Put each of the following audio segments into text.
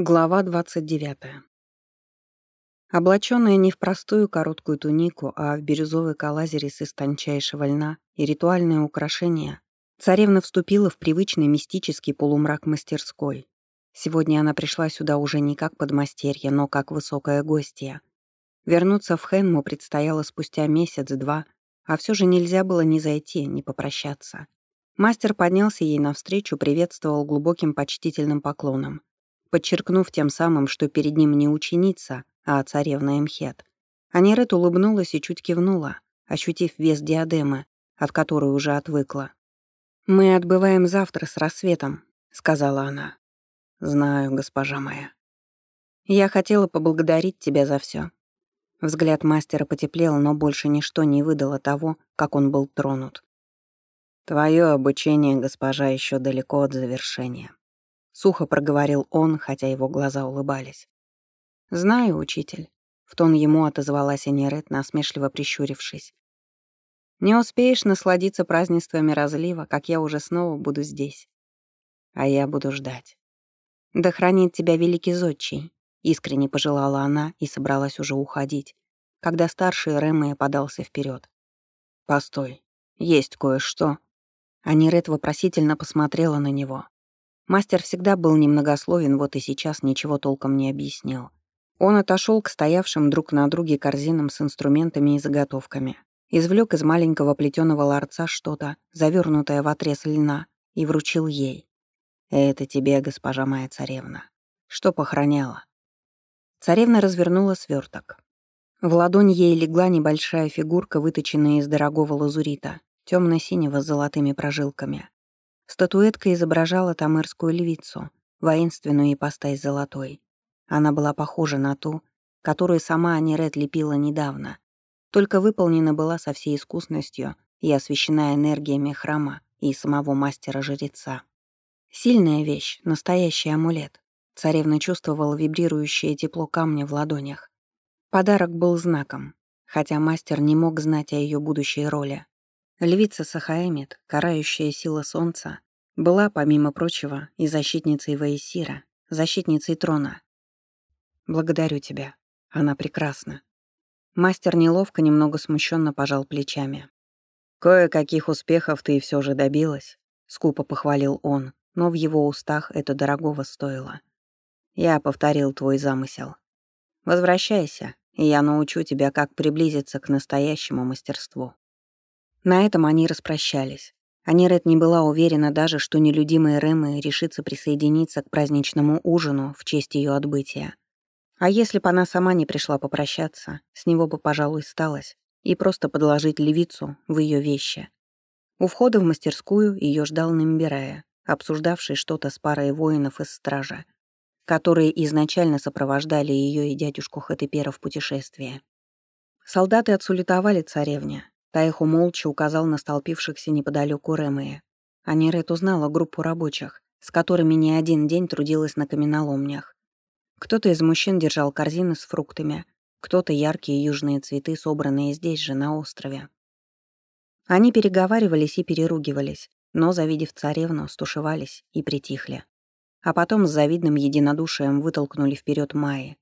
Глава 29. Облачённая не в простую короткую тунику, а в бирюзовый калазерис из тончайшего льна и ритуальные украшения, царевна вступила в привычный мистический полумрак мастерской. Сегодня она пришла сюда уже не как подмастерье, но как высокая гостья. Вернуться в Хенму предстояло спустя месяц-два, а всё же нельзя было ни зайти, ни попрощаться. Мастер поднялся ей навстречу, приветствовал глубоким почтительным поклоном — подчеркнув тем самым, что перед ним не ученица, а царевна Эмхет. Анирет улыбнулась и чуть кивнула, ощутив вес диадемы, от которой уже отвыкла. «Мы отбываем завтра с рассветом», — сказала она. «Знаю, госпожа моя». «Я хотела поблагодарить тебя за все. Взгляд мастера потеплел, но больше ничто не выдало того, как он был тронут. «Твое обучение, госпожа, еще далеко от завершения. Сухо проговорил он, хотя его глаза улыбались. «Знаю, учитель», — в тон ему отозвалась Анирет, насмешливо прищурившись. «Не успеешь насладиться празднествами разлива, как я уже снова буду здесь. А я буду ждать. Да хранит тебя великий зодчий», — искренне пожелала она и собралась уже уходить, когда старший Рэмэ подался вперед. «Постой, есть кое-что». Анирет вопросительно посмотрела на него. Мастер всегда был немногословен, вот и сейчас ничего толком не объяснил. Он отошел к стоявшим друг на друге корзинам с инструментами и заготовками. Извлек из маленького плетеного ларца что-то, завернутое в отрез льна, и вручил ей. «Это тебе, госпожа моя царевна. Что похороняла?» Царевна развернула сверток. В ладонь ей легла небольшая фигурка, выточенная из дорогого лазурита, темно синего с золотыми прожилками. Статуэтка изображала тамырскую львицу, воинственную ипостась золотой. Она была похожа на ту, которую сама Аниред лепила недавно, только выполнена была со всей искусностью и освещена энергиями храма и самого мастера-жреца. Сильная вещь, настоящий амулет. Царевна чувствовала вибрирующее тепло камня в ладонях. Подарок был знаком, хотя мастер не мог знать о ее будущей роли. Львица Сахаэмит, карающая сила солнца, была, помимо прочего, и защитницей Ваесира, защитницей трона. «Благодарю тебя. Она прекрасна». Мастер неловко, немного смущенно пожал плечами. «Кое-каких успехов ты все же добилась», — скупо похвалил он, но в его устах это дорогого стоило. «Я повторил твой замысел. Возвращайся, и я научу тебя, как приблизиться к настоящему мастерству». На этом они распрощались. Анирет не была уверена даже, что нелюдимая Рэмэ решится присоединиться к праздничному ужину в честь ее отбытия. А если бы она сама не пришла попрощаться, с него бы, пожалуй, сталось, и просто подложить левицу в ее вещи. У входа в мастерскую ее ждал Намбирая, обсуждавший что-то с парой воинов из стража, которые изначально сопровождали ее и дядюшку Хатепера в путешествие. Солдаты отсулетовали царевне, Таиху молча указал на столпившихся неподалеку Рэмэя. Анирет узнала группу рабочих, с которыми не один день трудилась на каменоломнях. Кто-то из мужчин держал корзины с фруктами, кто-то яркие южные цветы, собранные здесь же, на острове. Они переговаривались и переругивались, но, завидев царевну, стушевались и притихли. А потом с завидным единодушием вытолкнули вперед Майи.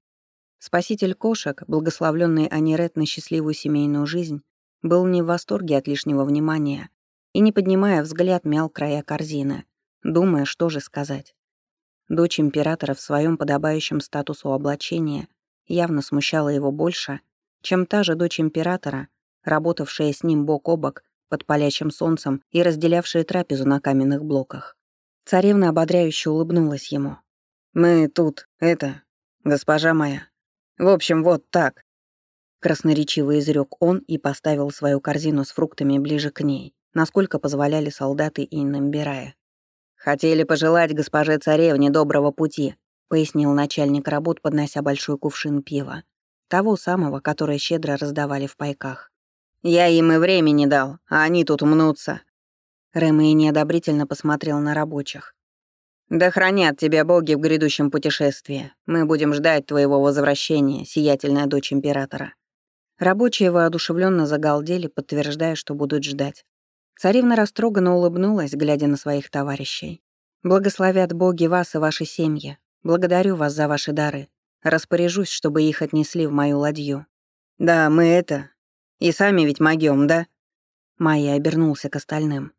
Спаситель кошек, благословленный Анирет на счастливую семейную жизнь, был не в восторге от лишнего внимания и, не поднимая взгляд, мял края корзины, думая, что же сказать. Дочь императора в своем подобающем статусу облачения явно смущала его больше, чем та же дочь императора, работавшая с ним бок о бок под палящим солнцем и разделявшая трапезу на каменных блоках. Царевна ободряюще улыбнулась ему. «Мы тут, это, госпожа моя. В общем, вот так. Красноречиво изрек он и поставил свою корзину с фруктами ближе к ней, насколько позволяли солдаты и Намбирая. «Хотели пожелать госпоже царевне доброго пути», — пояснил начальник работ, поднося большой кувшин пива. Того самого, которое щедро раздавали в пайках. «Я им и времени дал, а они тут мнутся». Рэмэй неодобрительно посмотрел на рабочих. «Да хранят тебя боги в грядущем путешествии. Мы будем ждать твоего возвращения, сиятельная дочь императора». Рабочие воодушевленно загалдели, подтверждая, что будут ждать. Царевна растроганно улыбнулась, глядя на своих товарищей. «Благословят боги вас и ваши семьи. Благодарю вас за ваши дары. Распоряжусь, чтобы их отнесли в мою ладью». «Да, мы это... И сами ведь могём, да?» Майя обернулся к остальным.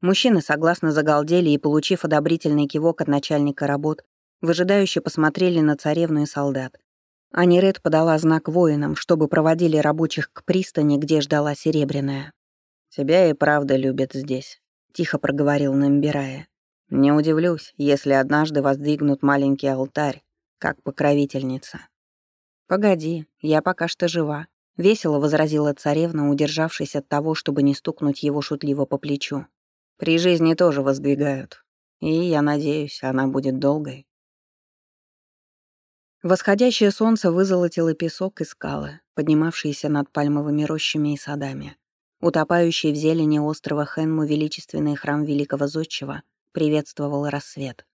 Мужчины согласно загалдели и, получив одобрительный кивок от начальника работ, выжидающе посмотрели на царевну и солдат. Аниред подала знак воинам, чтобы проводили рабочих к пристани, где ждала Серебряная. «Тебя и правда любят здесь», — тихо проговорил Намбирая. «Не удивлюсь, если однажды воздвигнут маленький алтарь, как покровительница». «Погоди, я пока что жива», — весело возразила царевна, удержавшись от того, чтобы не стукнуть его шутливо по плечу. При жизни тоже воздвигают. И, я надеюсь, она будет долгой. Восходящее солнце вызолотило песок и скалы, поднимавшиеся над пальмовыми рощами и садами. Утопающий в зелени острова Хенму величественный храм Великого Зодчего приветствовал рассвет.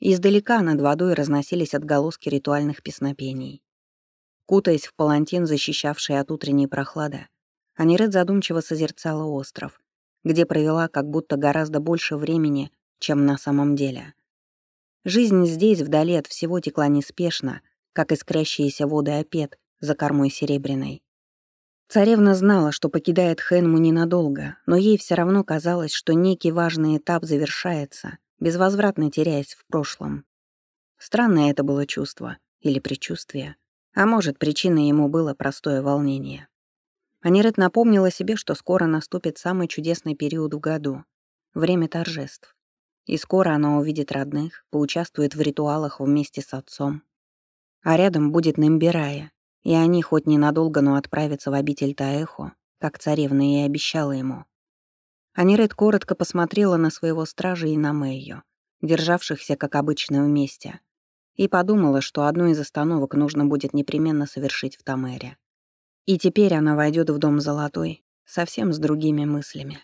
Издалека над водой разносились отголоски ритуальных песнопений. Кутаясь в палантин, защищавший от утренней прохлады, Аниред задумчиво созерцала остров, где провела как будто гораздо больше времени, чем на самом деле. Жизнь здесь, вдали от всего, текла неспешно, как искрящиеся воды опет за кормой серебряной. Царевна знала, что покидает Хэнму ненадолго, но ей все равно казалось, что некий важный этап завершается, безвозвратно теряясь в прошлом. Странное это было чувство или предчувствие, а может, причиной ему было простое волнение. Анирет напомнила себе, что скоро наступит самый чудесный период в году — время торжеств. И скоро она увидит родных, поучаствует в ритуалах вместе с отцом. А рядом будет Нембирая, и они хоть ненадолго, но отправятся в обитель Таэхо, как царевна и обещала ему. Анирет коротко посмотрела на своего стража и на Мэйю, державшихся, как обычно, вместе, и подумала, что одну из остановок нужно будет непременно совершить в Тамере. И теперь она войдет в дом золотой совсем с другими мыслями.